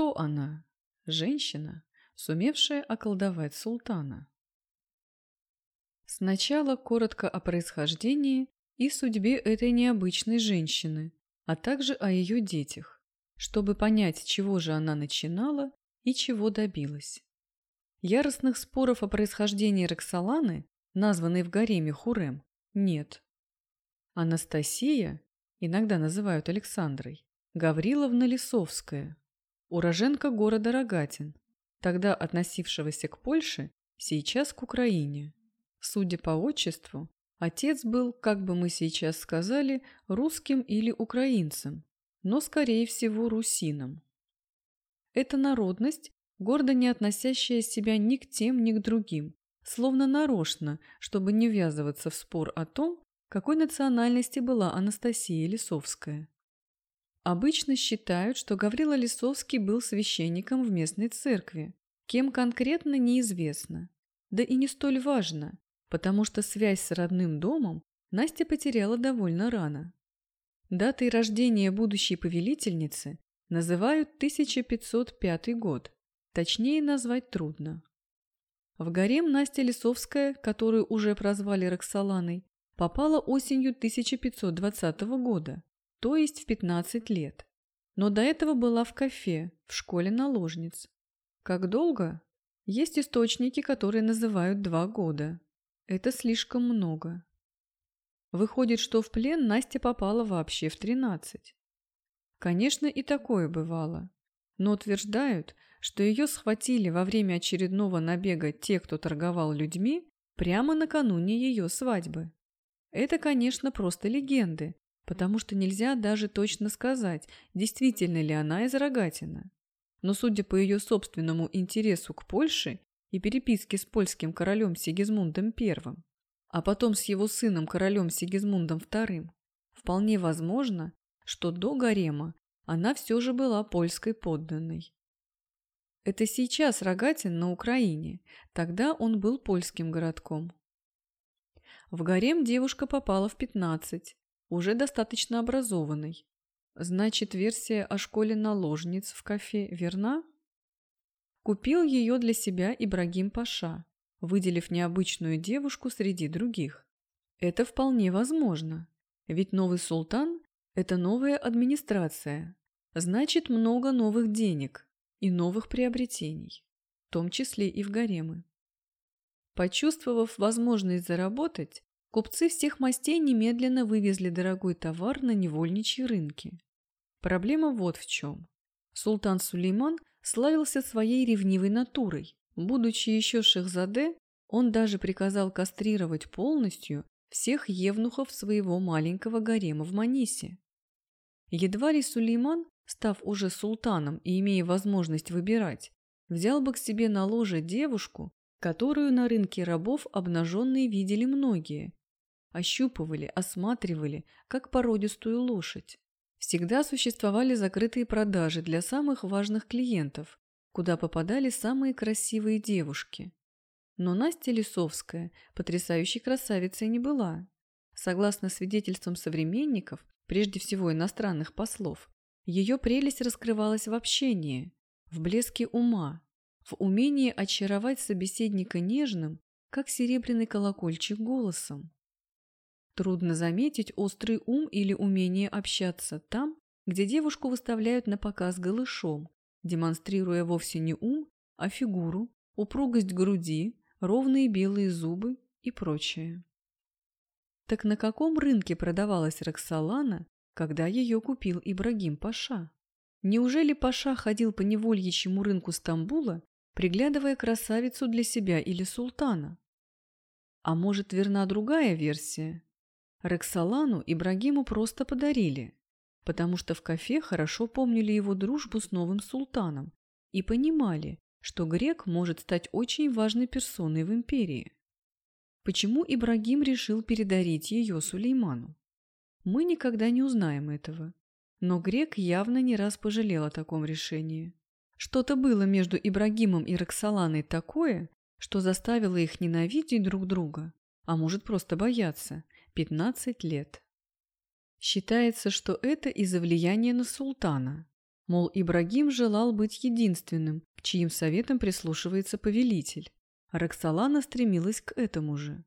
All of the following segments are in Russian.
Кто она? Женщина, сумевшая околдовать султана. Сначала коротко о происхождении и судьбе этой необычной женщины, а также о ее детях, чтобы понять, чего же она начинала и чего добилась. Яростных споров о происхождении Роксоланы, названной в гареме Хурем, нет. Анастасия, иногда называют Александрой, Гавриловна Лисовская, уроженка города Рогатин, тогда относившегося к Польше, сейчас к Украине. Судя по отчеству, отец был, как бы мы сейчас сказали, русским или украинцем, но, скорее всего, русином. Эта народность, гордо не относящая себя ни к тем, ни к другим, словно нарочно, чтобы не ввязываться в спор о том, какой национальности была Анастасия Лисовская. Обычно считают, что Гаврила Лисовский был священником в местной церкви. Кем конкретно, неизвестно. Да и не столь важно, потому что связь с родным домом Настя потеряла довольно рано. Датой рождения будущей повелительницы называют 1505 год, точнее назвать трудно. В гарем Настя Лисовская, которую уже прозвали Роксоланой, попала осенью 1520 года, то есть в 15 лет. Но до этого была в кафе, в школе наложниц. Как долго? Есть источники, которые называют два года. Это слишком много. Выходит, что в плен Настя попала вообще в 13. Конечно, и такое бывало. Но утверждают, что ее схватили во время очередного набега те, кто торговал людьми, прямо накануне ее свадьбы. Это, конечно, просто легенды, потому что нельзя даже точно сказать, действительно ли она из Рогатина. Но судя по ее собственному интересу к Польше и переписке с польским королем Сигизмундом I, а потом с его сыном королем Сигизмундом II, вполне возможно, что до гарема она все же была польской подданной. Это сейчас Рогатин на Украине, тогда он был польским городком. В гарем девушка попала в 15, уже достаточно образованной. Значит, версия о школе наложниц в кафе верна? Купил ее для себя Ибрагим Паша, выделив необычную девушку среди других. Это вполне возможно, ведь новый султан – это новая администрация, значит много новых денег и новых приобретений, в том числе и в гаремы. Почувствовав возможность заработать, купцы всех мастей немедленно вывезли дорогой товар на невольничьи рынки. Проблема вот в чем. Султан Сулейман славился своей ревнивой натурой. Будучи еще шехзаде, он даже приказал кастрировать полностью всех евнухов своего маленького гарема в Манисе. Едва ли Сулейман, став уже султаном и имея возможность выбирать, взял бы к себе на ложе девушку, которую на рынке рабов обнаженные видели многие. Ощупывали, осматривали, как породистую лошадь. Всегда существовали закрытые продажи для самых важных клиентов, куда попадали самые красивые девушки. Но Настя Лисовская потрясающей красавицей не была. Согласно свидетельствам современников, прежде всего иностранных послов, ее прелесть раскрывалась в общении, в блеске ума, в умении очаровать собеседника нежным, как серебряный колокольчик голосом. Трудно заметить острый ум или умение общаться там, где девушку выставляют на показ голышом, демонстрируя вовсе не ум, а фигуру, упругость груди, ровные белые зубы и прочее. Так на каком рынке продавалась Роксолана, когда ее купил Ибрагим Паша? Неужели Паша ходил по невольичьему рынку Стамбула приглядывая красавицу для себя или султана. А может, верна другая версия? Рексалану Ибрагиму просто подарили, потому что в кафе хорошо помнили его дружбу с новым султаном и понимали, что грек может стать очень важной персоной в империи. Почему Ибрагим решил передарить ее Сулейману? Мы никогда не узнаем этого. Но грек явно не раз пожалел о таком решении. Что-то было между Ибрагимом и Роксоланой такое, что заставило их ненавидеть друг друга, а может просто бояться, 15 лет. Считается, что это из-за влияния на султана. Мол, Ибрагим желал быть единственным, к чьим советам прислушивается повелитель. А Роксолана стремилась к этому же.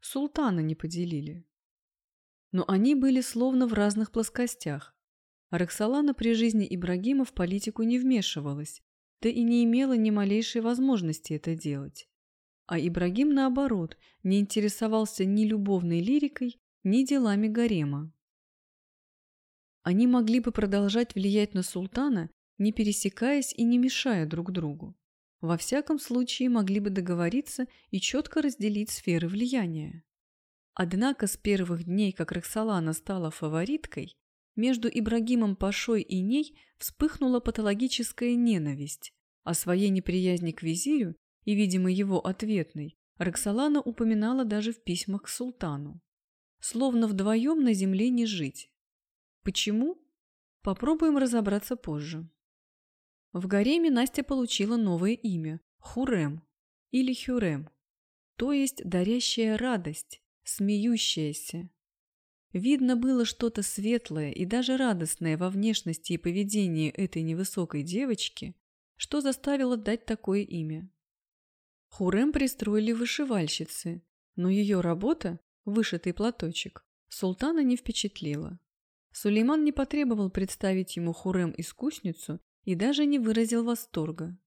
Султана не поделили. Но они были словно в разных плоскостях. А Роксолана при жизни Ибрагима в политику не вмешивалась, да и не имела ни малейшей возможности это делать. А Ибрагим, наоборот, не интересовался ни любовной лирикой, ни делами гарема. Они могли бы продолжать влиять на султана, не пересекаясь и не мешая друг другу. Во всяком случае могли бы договориться и четко разделить сферы влияния. Однако с первых дней, как Роксолана стала фавориткой, между Ибрагимом Пашой и ней вспыхнула патологическая ненависть, а своей неприязни к визирю и, видимо, его ответной, Роксолана упоминала даже в письмах к султану. Словно вдвоем на земле не жить. Почему? Попробуем разобраться позже. В гареме Настя получила новое имя – Хурем или Хюрем, то есть дарящая радость, смеющаяся. Видно было что-то светлое и даже радостное во внешности и поведении этой невысокой девочки, что заставило дать такое имя. Хурем пристроили вышивальщицы, но ее работа, вышитый платочек, султана не впечатлила. Сулейман не потребовал представить ему Хурем-искусницу и даже не выразил восторга.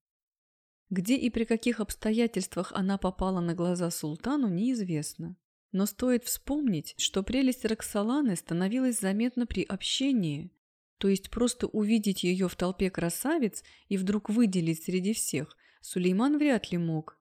Где и при каких обстоятельствах она попала на глаза султану, неизвестно. Но стоит вспомнить, что прелесть Роксоланы становилась заметна при общении, то есть просто увидеть ее в толпе красавиц и вдруг выделить среди всех Сулейман вряд ли мог.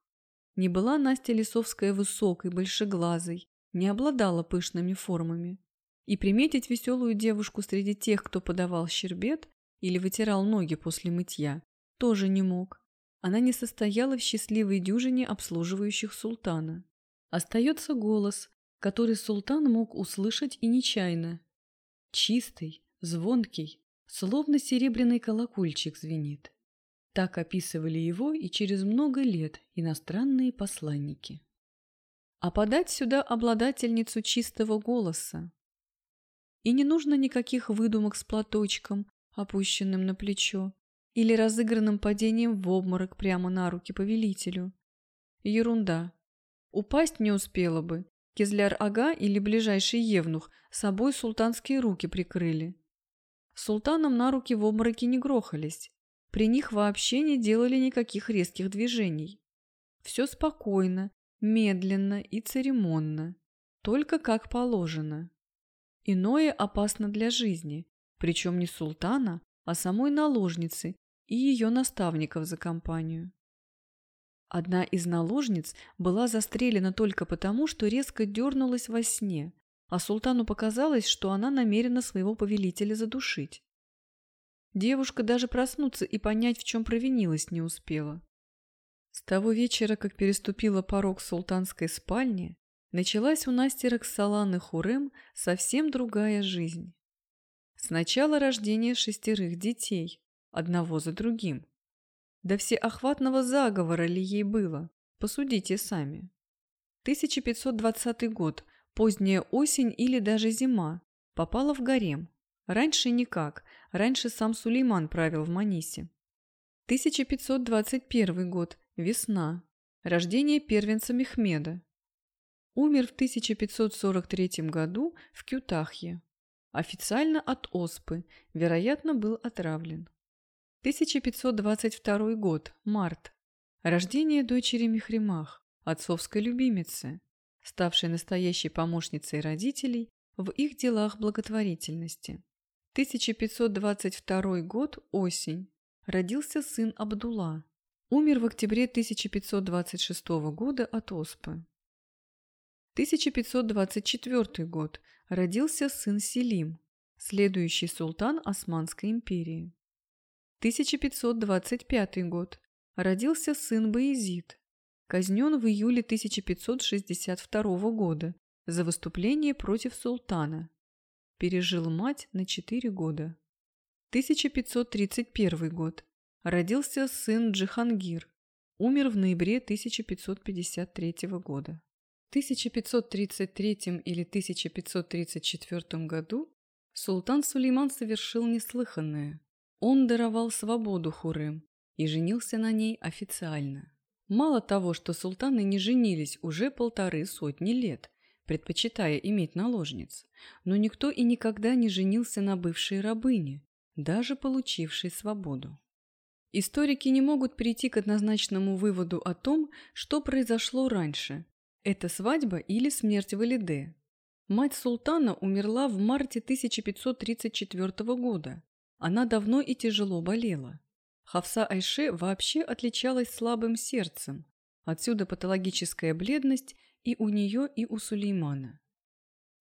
Не была Настя Лисовская высокой, большеглазой, не обладала пышными формами. И приметить веселую девушку среди тех, кто подавал щербет или вытирал ноги после мытья, тоже не мог. Она не состояла в счастливой дюжине обслуживающих султана. Остается голос, который султан мог услышать и нечаянно. Чистый, звонкий, словно серебряный колокольчик звенит. Так описывали его и через много лет иностранные посланники. А подать сюда обладательницу чистого голоса, и не нужно никаких выдумок с платочком, опущенным на плечо, или разыгранным падением в обморок прямо на руки повелителю. Ерунда. Упасть не успела бы. Кизляр-ага или ближайший евнух собой султанские руки прикрыли. Султанам на руки в обмороке не грохались. При них вообще не делали никаких резких движений. Все спокойно, медленно и церемонно. Только как положено. Иное опасно для жизни, причем не султана, а самой наложницы и ее наставников за компанию. Одна из наложниц была застрелена только потому, что резко дернулась во сне, а султану показалось, что она намерена своего повелителя задушить. Девушка даже проснуться и понять, в чем провинилась, не успела. С того вечера, как переступила порог султанской спальни, Началась у Насти Роксоланы Хурем совсем другая жизнь. Сначала рождение шестерых детей, одного за другим. До всеохватного заговора ли ей было? Посудите сами. 1520 год, поздняя осень или даже зима, попала в гарем. Раньше никак, раньше сам Сулейман правил в Манисе. 1521 год, весна, рождение первенца Мехмеда, Умер в 1543 году в Кютахье. Официально от оспы, вероятно, был отравлен. 1522 год, март. Рождение дочери Мехримах, отцовской любимицы, ставшей настоящей помощницей родителей в их делах благотворительности. 1522 год, осень. Родился сын Абдулла. Умер в октябре 1526 года от оспы. 1524 год. Родился сын Селим, следующий султан Османской империи. 1525 год. Родился сын Баезид. Казнен в июле 1562 года за выступление против султана. Пережил мать на 4 года. 1531 год. Родился сын Джихангир. Умер в ноябре 1553 года. 1533 или 1534 году султан Сулейман совершил неслыханное. Он даровал свободу Хурем и женился на ней официально. Мало того, что султаны не женились уже полторы сотни лет, предпочитая иметь наложниц, но никто и никогда не женился на бывшей рабыне, даже получившей свободу. Историки не могут прийти к однозначному выводу о том, что произошло раньше – это свадьба или смерть Валиде. Мать султана умерла в марте 1534 года. Она давно и тяжело болела. Хавса Айше вообще отличалась слабым сердцем. Отсюда патологическая бледность и у нее, и у Сулеймана.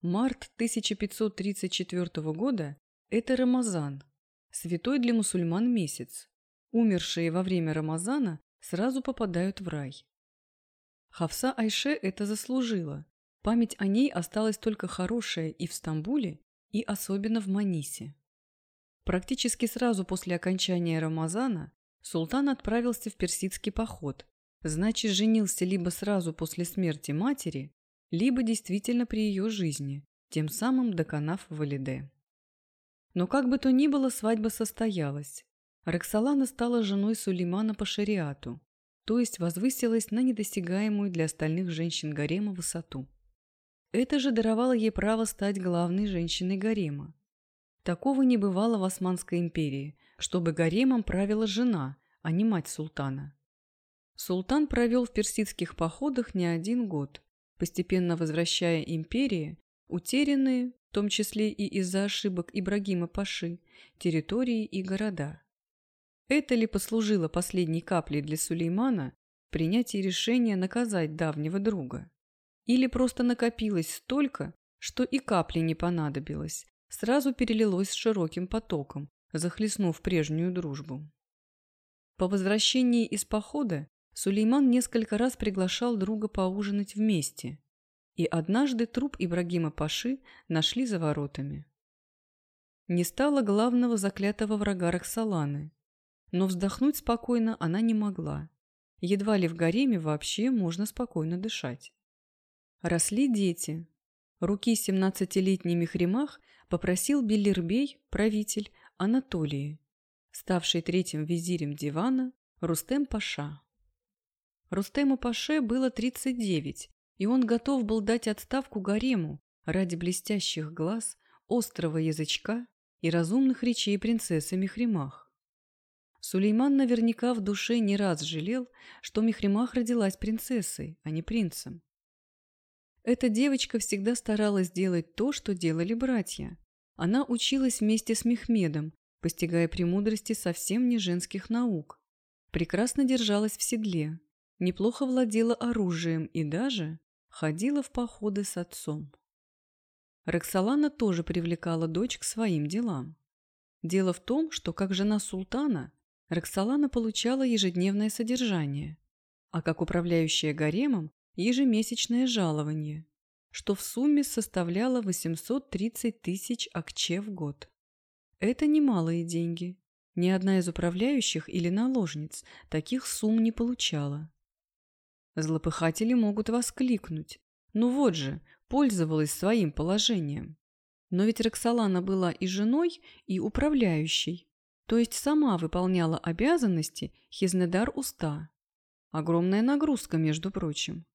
Март 1534 года – это Рамазан, святой для мусульман месяц. Умершие во время Рамазана сразу попадают в рай. Хавса Айше это заслужила. Память о ней осталась только хорошая и в Стамбуле, и особенно в Манисе. Практически сразу после окончания Рамазана султан отправился в персидский поход, значит, женился либо сразу после смерти матери, либо действительно при ее жизни, тем самым доконав Валиде. Но как бы то ни было, свадьба состоялась. Роксолана стала женой Сулеймана по шариату, то есть возвысилась на недосягаемую для остальных женщин гарема высоту. Это же даровало ей право стать главной женщиной гарема. Такого не бывало в Османской империи, чтобы гаремом правила жена, а не мать султана. Султан провел в персидских походах не один год, постепенно возвращая империи утерянные, в том числе и из-за ошибок Ибрагима Паши, территории и города. Это ли послужило последней каплей для Сулеймана в принятии решения наказать давнего друга? Или просто накопилось столько, что и капли не понадобилось, сразу перелилось широким потоком, захлестнув прежнюю дружбу. По возвращении из похода Сулейман несколько раз приглашал друга поужинать вместе, и однажды труп Ибрагима Паши нашли за воротами. Не стало главного заклятого врага Роксоланы, но вздохнуть спокойно она не могла. Едва ли в гареме вообще можно спокойно дышать. Росли дети. Руки семнадцатилетний Мехримах попросил Беллирбей, правитель Анатолии, ставший третьим визирем дивана Рустем Паша. Рустему Паше было 39, и он готов был дать отставку гарему ради блестящих глаз, острого язычка и разумных речей принцессы Мехримах. Сулейман наверняка в душе не раз жалел, что Мехримах родилась принцессой, а не принцем. Эта девочка всегда старалась делать то, что делали братья. Она училась вместе с Мехмедом, постигая премудрости совсем не женских наук. Прекрасно держалась в седле, неплохо владела оружием и даже ходила в походы с отцом. Роксолана тоже привлекала дочь к своим делам. Дело в том, что как жена султана Роксолана получала ежедневное содержание, а как управляющая гаремом – ежемесячное жалование, что в сумме составляло 830 тысяч акче в год. Это немалые деньги. Ни одна из управляющих или наложниц таких сумм не получала. Злопыхатели могут воскликнуть. Ну вот же, пользовалась своим положением. Но ведь Роксолана была и женой, и управляющей, то есть сама выполняла обязанности Хизнедар Уста. Огромная нагрузка, между прочим.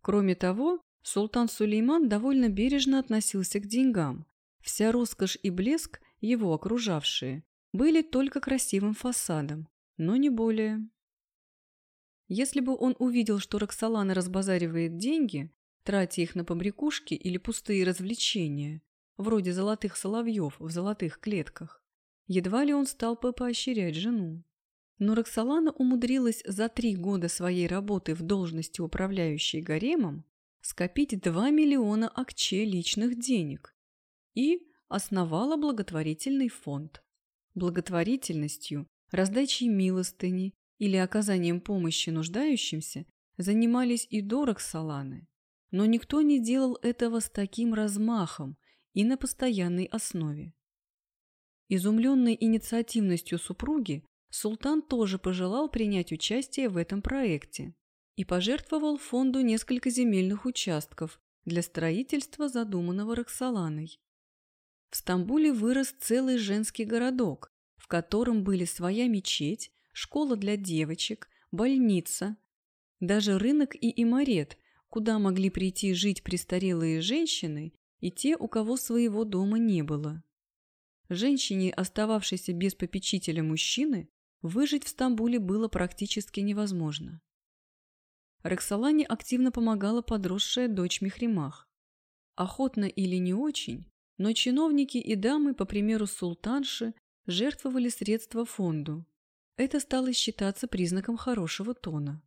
Кроме того, султан Сулейман довольно бережно относился к деньгам. Вся роскошь и блеск, его окружавшие, были только красивым фасадом, но не более. Если бы он увидел, что Роксолана разбазаривает деньги, тратя их на побрякушки или пустые развлечения, вроде золотых соловьев в золотых клетках, Едва ли он стал бы поощрять жену. Но Роксолана умудрилась за три года своей работы в должности управляющей гаремом скопить 2 миллиона акче личных денег и основала благотворительный фонд. Благотворительностью, раздачей милостыни или оказанием помощи нуждающимся занимались и до Роксоланы. Но никто не делал этого с таким размахом и на постоянной основе. Изумленный инициативностью супруги, султан тоже пожелал принять участие в этом проекте и пожертвовал фонду несколько земельных участков для строительства задуманного Роксоланой. В Стамбуле вырос целый женский городок, в котором были своя мечеть, школа для девочек, больница, даже рынок и имарет, куда могли прийти жить престарелые женщины и те, у кого своего дома не было. Женщине, остававшейся без попечителя мужчины, выжить в Стамбуле было практически невозможно. Роксолане активно помогала подросшая дочь Мехримах. Охотно или не очень, но чиновники и дамы, по примеру султанши, жертвовали средства фонду. Это стало считаться признаком хорошего тона.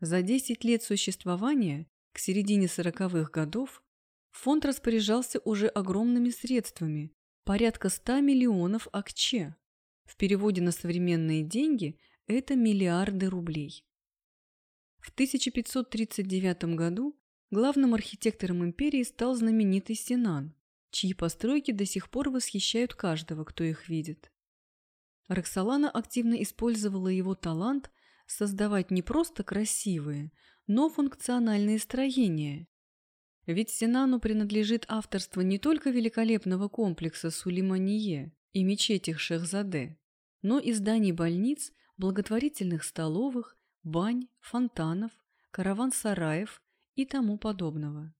За 10 лет существования, к середине сороковых годов, фонд распоряжался уже огромными средствами, порядка 100 миллионов акче. В переводе на современные деньги это миллиарды рублей. В 1539 году главным архитектором империи стал знаменитый Синан, чьи постройки до сих пор восхищают каждого, кто их видит. Роксолана активно использовала его талант создавать не просто красивые, но функциональные строения. Ведь Синану принадлежит авторство не только великолепного комплекса Сулеймание и мечети Шехзаде, но и зданий больниц, благотворительных столовых, бань, фонтанов, караван-сараев и тому подобного.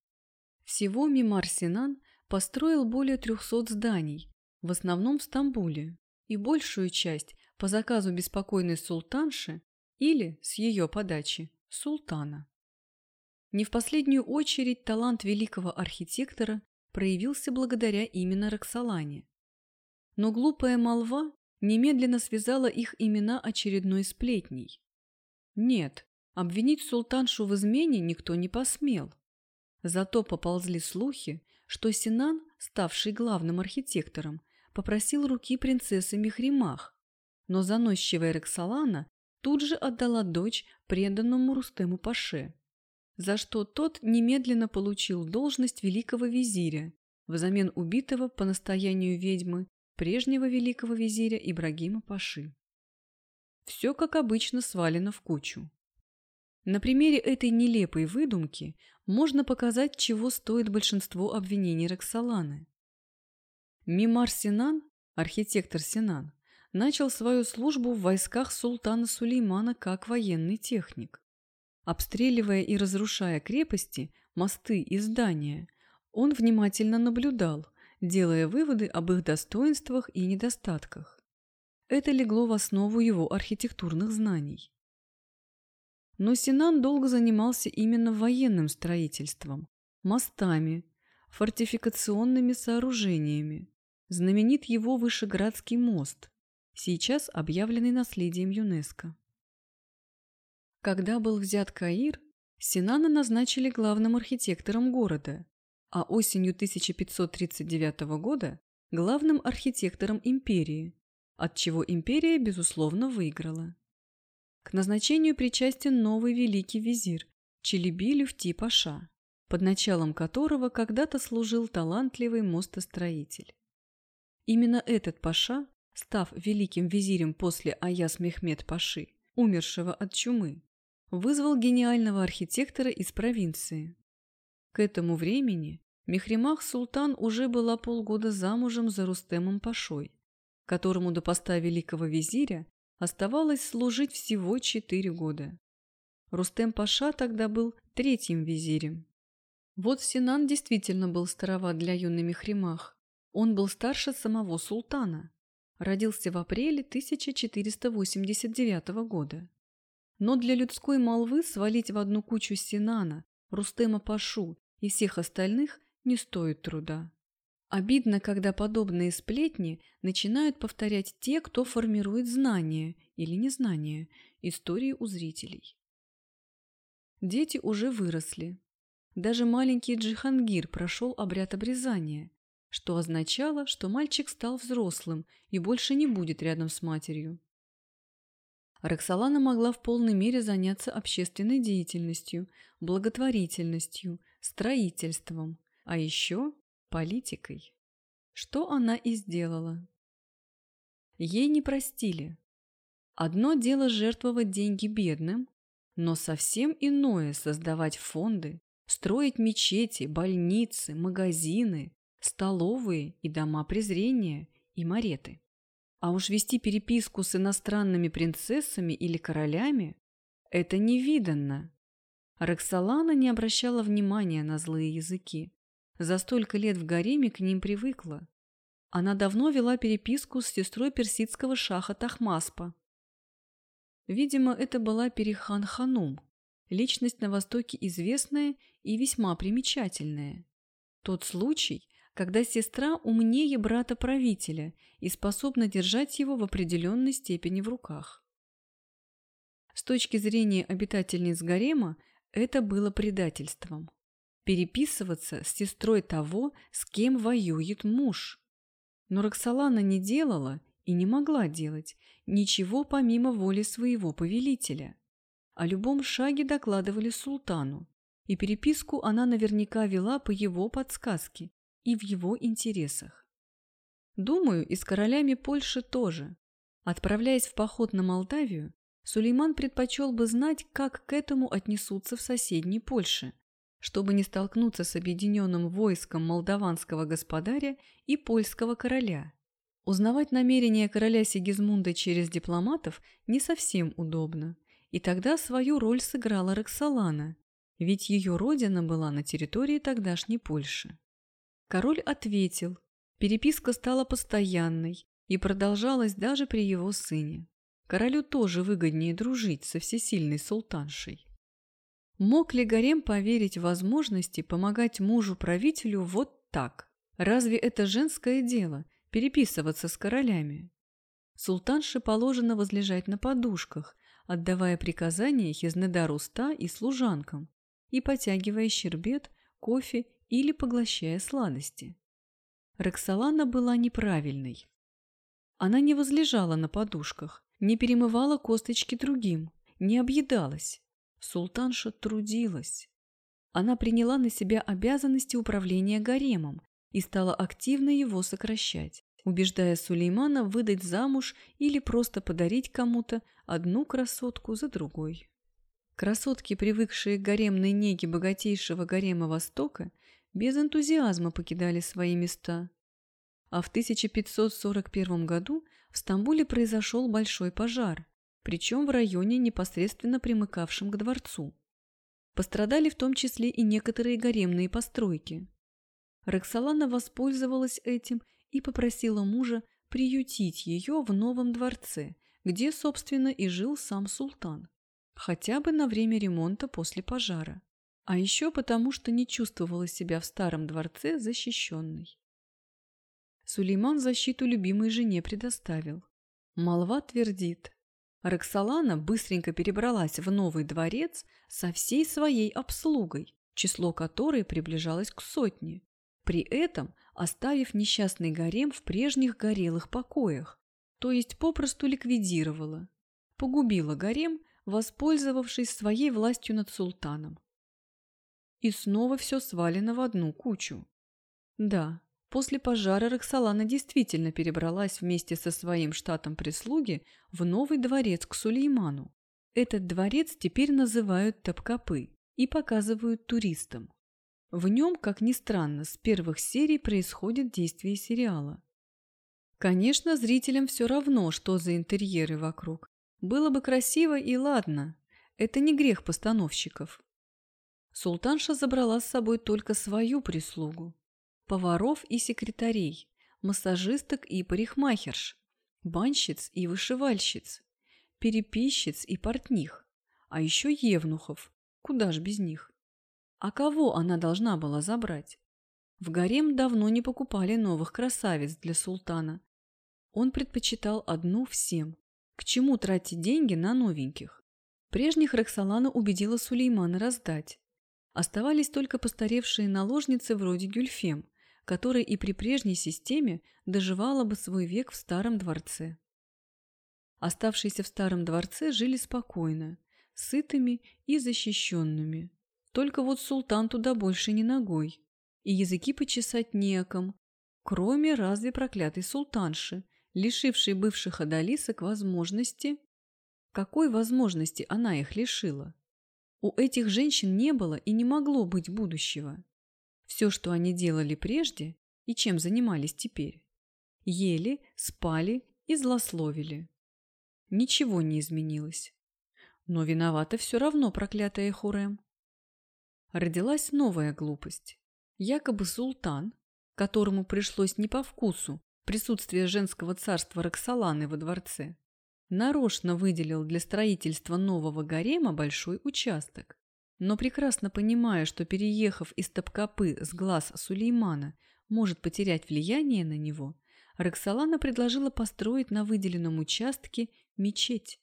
Всего Мимар Синан построил более 300 зданий, в основном в Стамбуле, и большую часть по заказу беспокойной султанши или, с ее подачи, султана. Не в последнюю очередь талант великого архитектора проявился благодаря именно Роксолане. Но глупая молва немедленно связала их имена очередной сплетней. Нет, обвинить султаншу в измене никто не посмел. Зато поползли слухи, что Синан, ставший главным архитектором, попросил руки принцессы Мехримах, но заносчивая Роксолана тут же отдала дочь преданному Рустему Паше, за что тот немедленно получил должность великого визиря взамен убитого по настоянию ведьмы прежнего великого визиря Ибрагима Паши. Все, как обычно, свалено в кучу. На примере этой нелепой выдумки можно показать, чего стоит большинство обвинений Роксоланы. Мимар Синан, архитектор Синан, начал свою службу в войсках султана Сулеймана как военный техник. Обстреливая и разрушая крепости, мосты и здания, он внимательно наблюдал, делая выводы об их достоинствах и недостатках. Это легло в основу его архитектурных знаний. Но Синан долго занимался именно военным строительством, мостами, фортификационными сооружениями. Знаменит его Вышеградский мост, сейчас объявленный наследием ЮНЕСКО. Когда был взят Каир, Синана назначили главным архитектором города, а осенью 1539 года – главным архитектором империи, от чего империя, безусловно, выиграла. К назначению причастен новый великий визирь Челеби Люфти Паша, под началом которого когда-то служил талантливый мостостроитель. Именно этот Паша, став великим визирем после Аяс Мехмед Паши, умершего от чумы, вызвал гениального архитектора из провинции. К этому времени Мехримах Султан уже была полгода замужем за Рустемом Пашой, которому до поста великого визиря оставалось служить всего четыре года. Рустем Паша тогда был третьим визирем. Вот Синан действительно был староват для юной Мехримах. Он был старше самого султана. Родился в апреле 1489 года. Но для людской молвы свалить в одну кучу Синана, Рустема Пашу и всех остальных не стоит труда. Обидно, когда подобные сплетни начинают повторять те, кто формирует знания или незнания истории у зрителей. Дети уже выросли. Даже маленький Джихангир прошел обряд обрезания, что означало, что мальчик стал взрослым и больше не будет рядом с матерью. Роксолана могла в полной мере заняться общественной деятельностью, благотворительностью, строительством, а еще политикой. Что она и сделала. Ей не простили. Одно дело жертвовать деньги бедным, но совсем иное создавать фонды, строить мечети, больницы, магазины, столовые и дома презрения и мареты. А уж вести переписку с иностранными принцессами или королями – это невиданно. Роксолана не обращала внимания на злые языки. За столько лет в гареме к ним привыкла. Она давно вела переписку с сестрой персидского шаха Тахмаспа. Видимо, это была Перихан Ханум, личность на Востоке известная и весьма примечательная. Тот случай, когда сестра умнее брата-правителя и способна держать его в определенной степени в руках. С точки зрения обитательниц гарема это было предательством. Переписываться с сестрой того, с кем воюет муж. Но Роксолана не делала и не могла делать ничего помимо воли своего повелителя. О любом шаге докладывали султану, и переписку она наверняка вела по его подсказке и в его интересах. Думаю, и с королями Польши тоже. Отправляясь в поход на Молдавию, Сулейман предпочел бы знать, как к этому отнесутся в соседней Польше, чтобы не столкнуться с объединенным войском молдаванского господаря и польского короля. Узнавать намерения короля Сигизмунда через дипломатов не совсем удобно, и тогда свою роль сыграла Роксолана, ведь ее родина была на территории тогдашней Польши. Король ответил, переписка стала постоянной и продолжалась даже при его сыне. Королю тоже выгоднее дружить со всесильной султаншей. Мог ли Гарем поверить в возможности помогать мужу-правителю вот так? Разве это женское дело – переписываться с королями? Султанше положено возлежать на подушках, отдавая приказания Хизнедару Ста и служанкам и потягивая щербет, кофе или поглощая сладости. Роксолана была неправильной. Она не возлежала на подушках, не перемывала косточки другим, не объедалась. Султанша трудилась. Она приняла на себя обязанности управления гаремом и стала активно его сокращать, убеждая Сулеймана выдать замуж или просто подарить кому-то одну красотку за другой. Красотки, привыкшие к гаремной неге богатейшего гарема Востока, без энтузиазма покидали свои места. А в 1541 году в Стамбуле произошел большой пожар, причем в районе, непосредственно примыкавшем к дворцу. Пострадали в том числе и некоторые гаремные постройки. Роксолана воспользовалась этим и попросила мужа приютить ее в новом дворце, где, собственно, и жил сам султан, хотя бы на время ремонта после пожара а еще потому, что не чувствовала себя в старом дворце защищенной. Сулейман защиту любимой жене предоставил. Молва твердит. Роксолана быстренько перебралась в новый дворец со всей своей обслугой, число которой приближалось к сотне, при этом оставив несчастный гарем в прежних горелых покоях, то есть попросту ликвидировала, погубила гарем, воспользовавшись своей властью над султаном. И снова все свалено в одну кучу. Да, после пожара Роксолана действительно перебралась вместе со своим штатом прислуги в новый дворец к Сулейману. Этот дворец теперь называют Топкапы и показывают туристам. В нем, как ни странно, с первых серий происходит действие сериала. Конечно, зрителям все равно, что за интерьеры вокруг. Было бы красиво и ладно. Это не грех постановщиков. Султанша забрала с собой только свою прислугу. Поваров и секретарей, массажисток и парикмахерш, банщиц и вышивальщиц, переписчиц и портних, а еще евнухов, куда ж без них. А кого она должна была забрать? В гарем давно не покупали новых красавиц для султана. Он предпочитал одну всем. К чему тратить деньги на новеньких? Прежних Роксолана убедила Сулеймана раздать. Оставались только постаревшие наложницы вроде Гюльфем, которая и при прежней системе доживала бы свой век в старом дворце. Оставшиеся в старом дворце жили спокойно, сытыми и защищенными. Только вот султан туда больше не ногой, и языки почесать неком, кроме разве проклятой султанши, лишившей бывших одолисок возможности... Какой возможности она их лишила? У этих женщин не было и не могло быть будущего. Все, что они делали прежде и чем занимались теперь. Ели, спали и злословили. Ничего не изменилось. Но виновата все равно проклятая Хурем. Родилась новая глупость. Якобы султан, которому пришлось не по вкусу присутствие женского царства Роксоланы во дворце, нарочно выделил для строительства нового гарема большой участок. Но прекрасно понимая, что переехав из Топкапы с глаз Сулеймана может потерять влияние на него, Роксолана предложила построить на выделенном участке мечеть.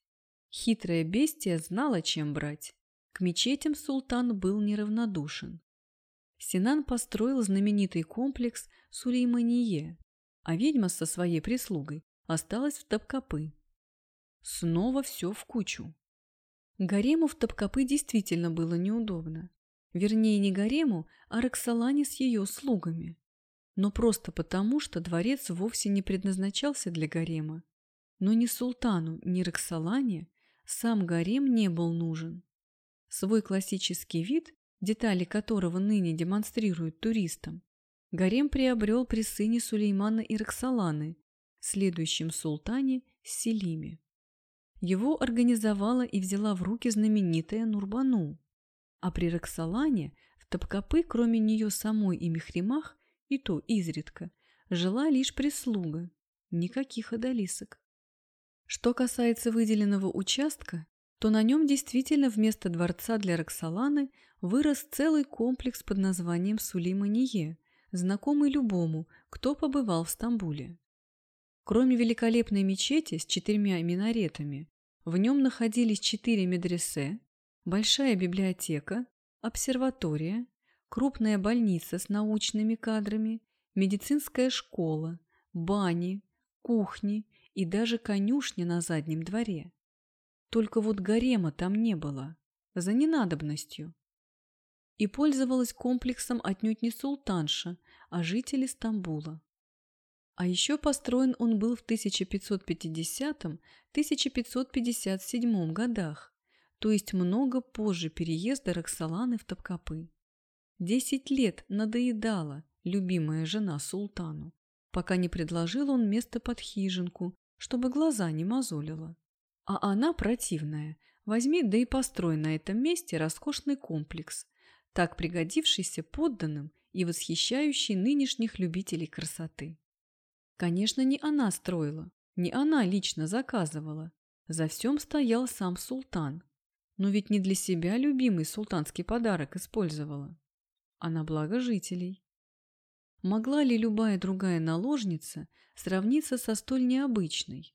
Хитрая бестия знала, чем брать. К мечетям султан был неравнодушен. Синан построил знаменитый комплекс Сулеймание, а ведьма со своей прислугой осталась в Топкапы. Снова все в кучу. Гарему в Топкапы действительно было неудобно. Вернее, не Гарему, а Роксолане с ее слугами. Но просто потому, что дворец вовсе не предназначался для Гарема. Но ни султану, ни Роксолане сам гарем не был нужен. Свой классический вид, детали которого ныне демонстрируют туристам, гарем приобрел при сыне Сулеймана и Роксоланы, следующем султане Селиме. Его организовала и взяла в руки знаменитая Нурбану, а при Роксолане в Топкапы, кроме нее самой и Мехримах, и то изредка, жила лишь прислуга, никаких одолисок. Что касается выделенного участка, то на нем действительно вместо дворца для Роксоланы вырос целый комплекс под названием Сулеймание, знакомый любому, кто побывал в Стамбуле. Кроме великолепной мечети с четырьмя минаретами, в нем находились четыре медресе, большая библиотека, обсерватория, крупная больница с научными кадрами, медицинская школа, бани, кухни и даже конюшня на заднем дворе. Только вот гарема там не было, за ненадобностью. И пользовалась комплексом отнюдь не султанша, а жители Стамбула. А еще построен он был в 1550-1557 годах, то есть много позже переезда Роксоланы в Топкапы. Десять лет надоедала любимая жена султану, пока не предложил он место под хижинку, чтобы глаза не мозолила. А она противная. Возьми, да и построй на этом месте роскошный комплекс, так пригодившийся подданным и восхищающий нынешних любителей красоты. Конечно, не она строила, не она лично заказывала. За всем стоял сам султан. Но ведь не для себя любимый султанский подарок использовала, а на благо жителей. Могла ли любая другая наложница сравниться со столь необычной?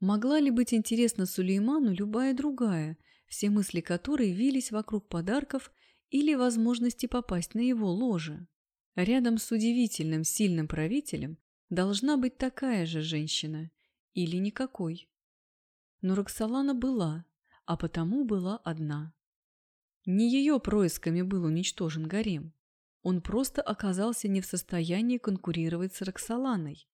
Могла ли быть интересна Сулейману любая другая, все мысли которой вились вокруг подарков или возможности попасть на его ложе? Рядом с удивительным сильным правителем Должна быть такая же женщина или никакой. Но Роксолана была, а потому была одна. Не ее происками был уничтожен гарем. Он просто оказался не в состоянии конкурировать с Роксоланой.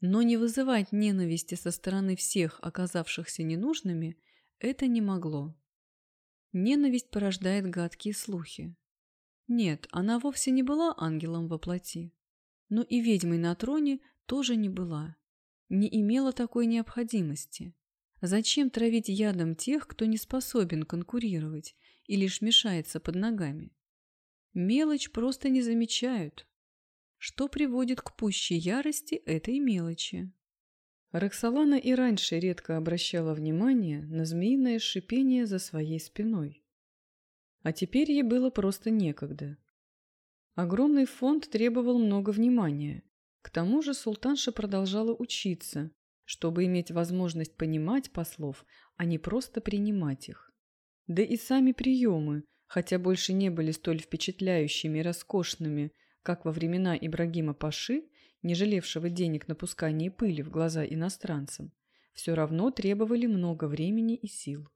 Но не вызывать ненависти со стороны всех, оказавшихся ненужными, это не могло. Ненависть порождает гадкие слухи. Нет, она вовсе не была ангелом во плоти. Но и ведьмой на троне тоже не была, не имела такой необходимости. Зачем травить ядом тех, кто не способен конкурировать и лишь мешается под ногами? Мелочь просто не замечают, что приводит к пущей ярости этой мелочи. Роксолана и раньше редко обращала внимание на змеиное шипение за своей спиной. А теперь ей было просто некогда. Огромный фонд требовал много внимания, к тому же султанша продолжала учиться, чтобы иметь возможность понимать послов, а не просто принимать их. Да и сами приемы, хотя больше не были столь впечатляющими и роскошными, как во времена Ибрагима Паши, не жалевшего денег на пускание пыли в глаза иностранцам, все равно требовали много времени и сил.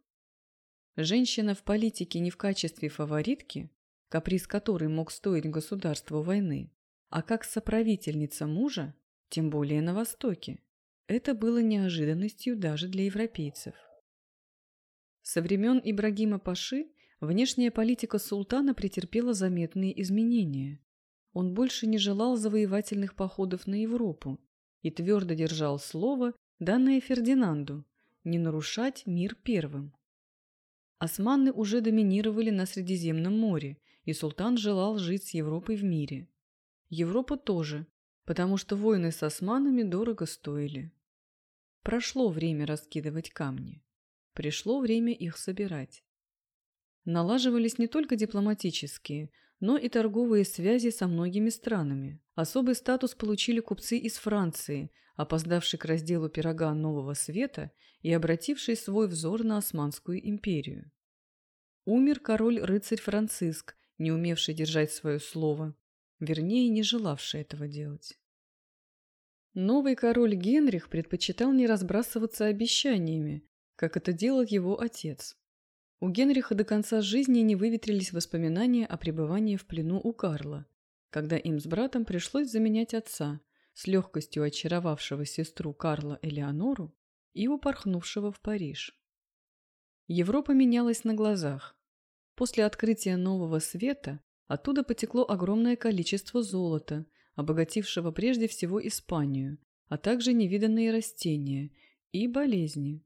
Женщина в политике не в качестве фаворитки, каприз которой мог стоить государству войны, а как соправительница мужа, тем более на Востоке. Это было неожиданностью даже для европейцев. Со времен Ибрагима Паши внешняя политика султана претерпела заметные изменения. Он больше не желал завоевательных походов на Европу и твердо держал слово, данное Фердинанду, не нарушать мир первым. Османы уже доминировали на Средиземном море, и султан желал жить с Европой в мире. Европа тоже, потому что войны с османами дорого стоили. Прошло время раскидывать камни. Пришло время их собирать. Налаживались не только дипломатические, но и торговые связи со многими странами. Особый статус получили купцы из Франции, опоздавшие к разделу пирога Нового Света и обратившие свой взор на Османскую империю. Умер король-рыцарь Франциск, не умевший держать свое слово, вернее, не желавший этого делать. Новый король Генрих предпочитал не разбрасываться обещаниями, как это делал его отец. У Генриха до конца жизни не выветрились воспоминания о пребывании в плену у Карла, когда им с братом пришлось заменять отца, с легкостью очаровавшего сестру Карла Элеонору и упорхнувшего в Париж. Европа менялась на глазах. После открытия нового света оттуда потекло огромное количество золота, обогатившего прежде всего Испанию, а также невиданные растения и болезни.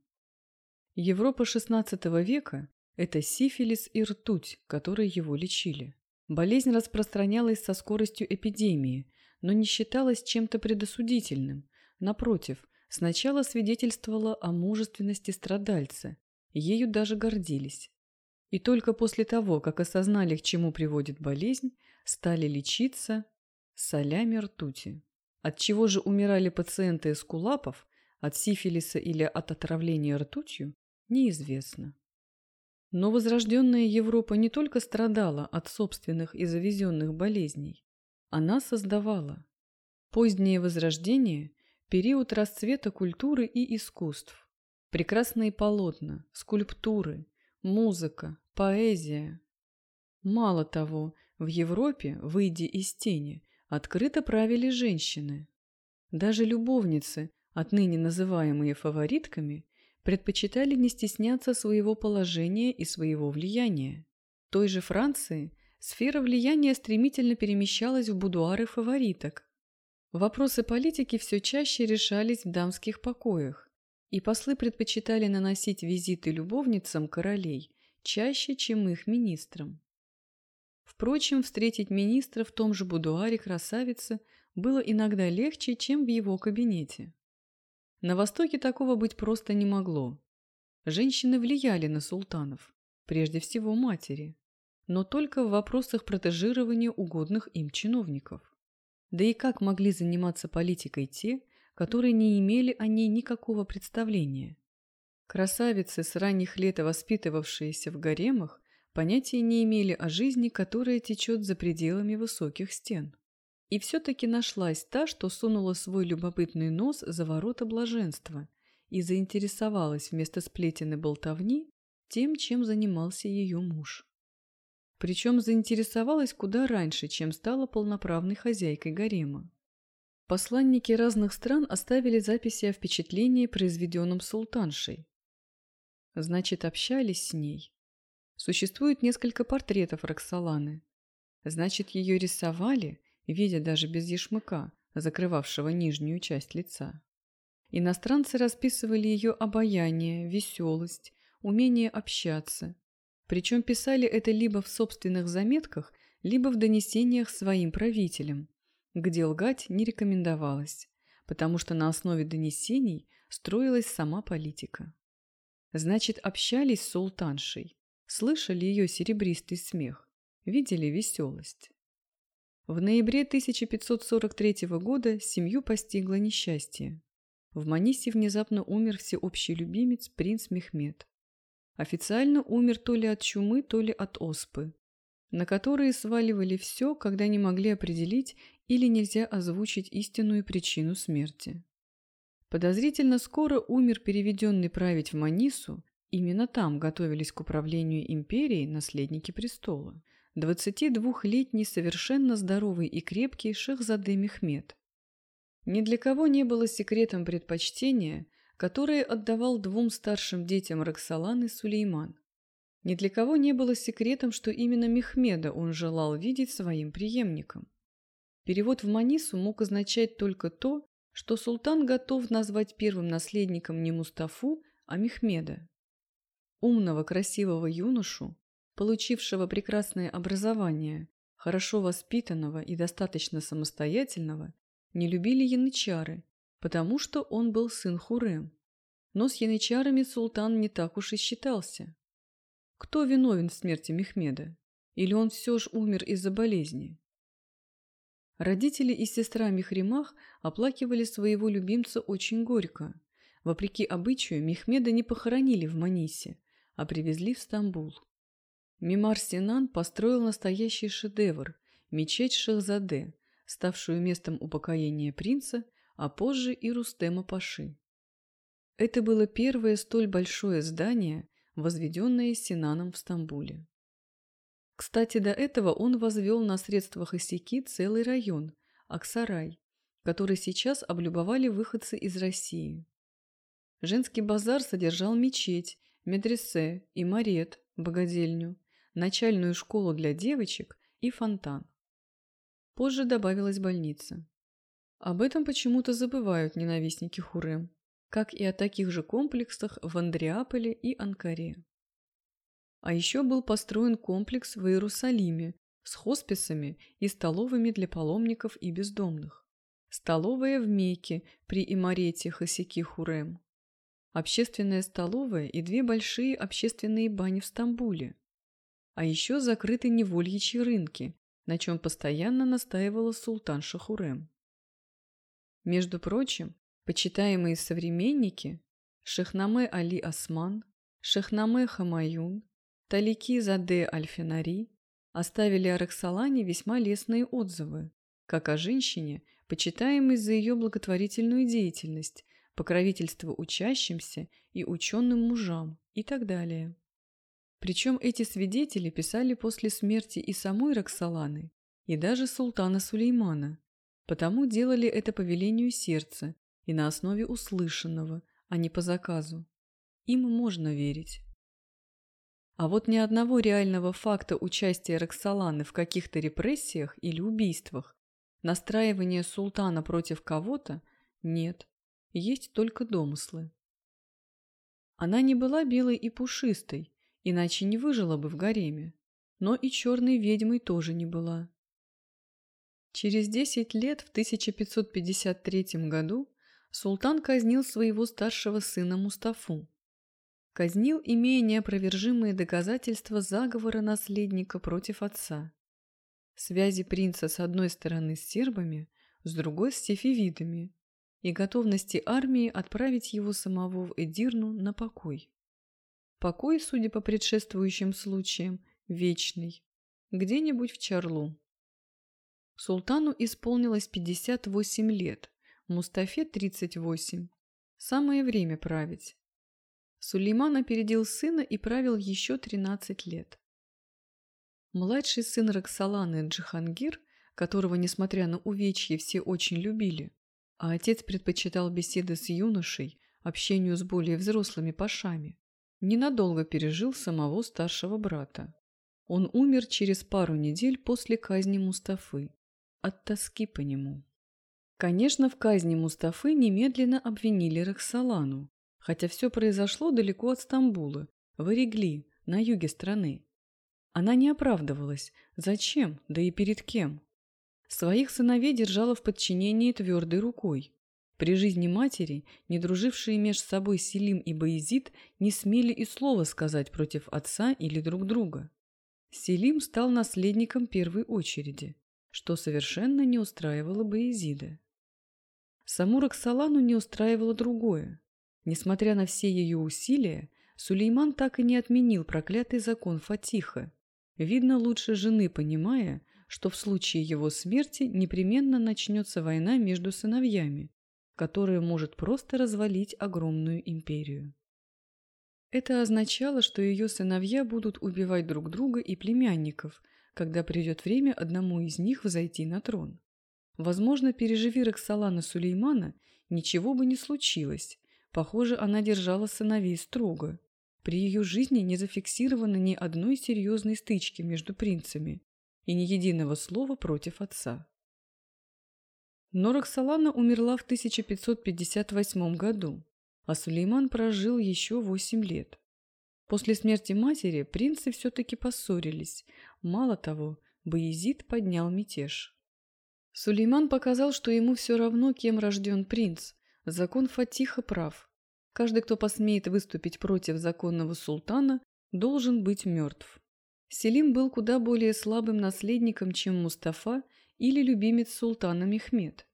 Европа XVI века это сифилис и ртуть, которые его лечили. Болезнь распространялась со скоростью эпидемии, но не считалась чем-то предосудительным. Напротив, сначала свидетельствовала о мужественности страдальца, ею даже гордились. И только после того, как осознали, к чему приводит болезнь, стали лечиться солями ртути. От чего же умирали пациенты эскулапов, от сифилиса или от отравления ртутью, неизвестно. Но возрожденная Европа не только страдала от собственных и завезенных болезней, она создавала. Позднее возрождение – период расцвета культуры и искусств. Прекрасные полотна, скульптуры, музыка, поэзия. Мало того, в Европе, выйдя из тени, открыто правили женщины. Даже любовницы, отныне называемые фаворитками, предпочитали не стесняться своего положения и своего влияния. В той же Франции сфера влияния стремительно перемещалась в будуары фавориток. Вопросы политики все чаще решались в дамских покоях, и послы предпочитали наносить визиты любовницам королей чаще, чем их министрам. Впрочем, встретить министра в том же будуаре красавицы было иногда легче, чем в его кабинете. На Востоке такого быть просто не могло. Женщины влияли на султанов, прежде всего матери, но только в вопросах протежирования угодных им чиновников. Да и как могли заниматься политикой те, которые не имели о ней никакого представления? Красавицы, с ранних лет воспитывавшиеся в гаремах, понятия не имели о жизни, которая течет за пределами высоких стен. И все-таки нашлась та, что сунула свой любопытный нос за ворота блаженства и заинтересовалась вместо сплетенной болтовни тем, чем занимался ее муж. Причем заинтересовалась куда раньше, чем стала полноправной хозяйкой гарема. Посланники разных стран оставили записи о впечатлении, произведенном султаншей. Значит, общались с ней. Существует несколько портретов Роксоланы. Значит, ее рисовали видя даже без ешмыка, закрывавшего нижнюю часть лица. Иностранцы расписывали ее обаяние, веселость, умение общаться. Причем писали это либо в собственных заметках, либо в донесениях своим правителям, где лгать не рекомендовалось, потому что на основе донесений строилась сама политика. Значит, общались с султаншей, слышали ее серебристый смех, видели веселость. В ноябре 1543 года семью постигло несчастье. В Манисе внезапно умер всеобщий любимец принц Мехмед. Официально умер то ли от чумы, то ли от оспы, на которые сваливали все, когда не могли определить или нельзя озвучить истинную причину смерти. Подозрительно скоро умер переведенный править в Манису, именно там готовились к управлению империей наследники престола. 22-летний совершенно здоровый и крепкий Шехзаде Мехмед. Ни для кого не было секретом предпочтения, которое отдавал двум старшим детям Роксоланы Сулейман. Ни для кого не было секретом, что именно Мехмеда он желал видеть своим преемником. Перевод в Манису мог означать только то, что султан готов назвать первым наследником не Мустафу, а Мехмеда. Умного, красивого юношу, получившего прекрасное образование, хорошо воспитанного и достаточно самостоятельного, не любили янычары, потому что он был сын Хурем. Но с янычарами султан не так уж и считался. Кто виновен в смерти Мехмеда? Или он все ж умер из-за болезни? Родители и сестра Мехримах оплакивали своего любимца очень горько. Вопреки обычаю, Мехмеда не похоронили в Манисе, а привезли в Стамбул. Мимар Синан построил настоящий шедевр – мечеть Шахзаде, ставшую местом упокоения принца, а позже и Рустема Паши. Это было первое столь большое здание, возведенное Синаном в Стамбуле. Кстати, до этого он возвел на средствах Осеки целый район – Аксарай, который сейчас облюбовали выходцы из России. Женский базар содержал мечеть, медресе и марет, богадельню, начальную школу для девочек и фонтан. Позже добавилась больница. Об этом почему-то забывают ненавистники Хурем, как и о таких же комплексах в Андреаполе и Анкаре. А еще был построен комплекс в Иерусалиме с хосписами и столовыми для паломников и бездомных. Столовая в Мекке при имарете Хасики Хурем. Общественная столовая и две большие общественные бани в Стамбуле. А еще закрыты невольичьи рынки, на чем постоянно настаивала султан Шахурем. Между прочим, почитаемые современники Шехнаме Али Осман, Шехнаме Хамаюн, Талики Заде Альфинари оставили о Роксолане весьма лестные отзывы, как о женщине, почитаемой за ее благотворительную деятельность, покровительство учащимся и ученым мужам и так далее. Причем эти свидетели писали после смерти и самой Роксоланы, и даже султана Сулеймана, потому делали это по велению сердца и на основе услышанного, а не по заказу. Им можно верить. А вот ни одного реального факта участия Роксоланы в каких-то репрессиях или убийствах, настраивания султана против кого-то нет есть только домыслы. Она не была белой и пушистой, иначе не выжила бы в гареме, но и черной ведьмой тоже не была. Через десять лет, в 1553 году, султан казнил своего старшего сына Мустафу. Казнил, имея неопровержимые доказательства заговора наследника против отца. Связи принца с одной стороны с сербами, с другой с сефевидами, и готовности армии отправить его самого в Эдирну на покой. Покой, судя по предшествующим случаям, вечный, где-нибудь в Чарлу. Султану исполнилось 58 лет, Мустафе 38. Самое время править. Сулейман опередил сына и правил еще 13 лет. Младший сын Роксоланы Джихангир, которого, несмотря на увечье, все очень любили, а отец предпочитал беседы с юношей, общению с более взрослыми пашами. Ненадолго пережил самого старшего брата. Он умер через пару недель после казни Мустафы. От тоски по нему. Конечно, в казни Мустафы немедленно обвинили Роксолану, хотя все произошло далеко от Стамбула, в Орегли, на юге страны. Она не оправдывалась. Зачем? Да и перед кем? Своих сыновей держала в подчинении твердой рукой. При жизни матери, не дружившие между собой Селим и Боязид, не смели и слова сказать против отца или друг друга. Селим стал наследником первой очереди, что совершенно не устраивало Боязида. Саму Роксолану не устраивало другое. Несмотря на все ее усилия, Сулейман так и не отменил проклятый закон Фатиха. Видно, лучше жены понимая, что в случае его смерти непременно начнется война между сыновьями, которая может просто развалить огромную империю. Это означало, что ее сыновья будут убивать друг друга и племянников, когда придет время одному из них взойти на трон. Возможно, переживи Роксолана Сулеймана, ничего бы не случилось. Похоже, она держала сыновей строго. При ее жизни не зафиксировано ни одной серьезной стычки между принцами, и ни единого слова против отца. Но Роксолана умерла в 1558 году, а Сулейман прожил еще 8 лет. После смерти матери принцы все-таки поссорились. Мало того, Баязид поднял мятеж. Сулейман показал, что ему все равно, кем рожден принц. Закон Фатиха прав. Каждый, кто посмеет выступить против законного султана, должен быть мертв. Селим был куда более слабым наследником, чем Мустафа или любимец султана Мехмед.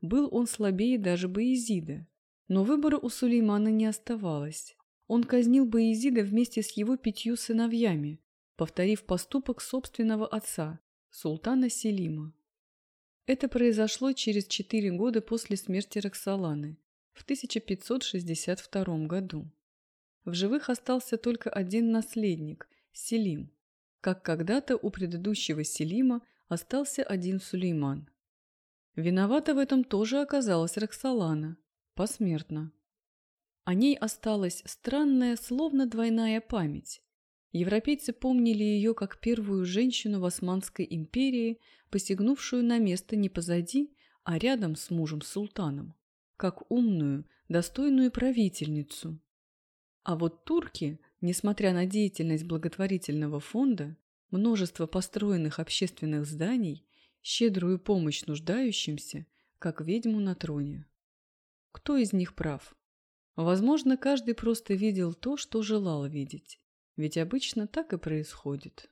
Был он слабее даже Баезида. Но выбора у Сулеймана не оставалось. Он казнил Баезида вместе с его пятью сыновьями, повторив поступок собственного отца, султана Селима. Это произошло через четыре года после смерти Роксоланы, в 1562 году. В живых остался только один наследник – Селим, как когда-то у предыдущего Селима остался один Сулейман. Виновата в этом тоже оказалась Роксолана, посмертно. О ней осталась странная, словно двойная память. Европейцы помнили ее как первую женщину в Османской империи, посягнувшую на место не позади, а рядом с мужем-султаном как умную, достойную правительницу. А вот турки, несмотря на деятельность благотворительного фонда, множество построенных общественных зданий, щедрую помощь нуждающимся, как ведьму на троне. Кто из них прав? Возможно, каждый просто видел то, что желал видеть, ведь обычно так и происходит.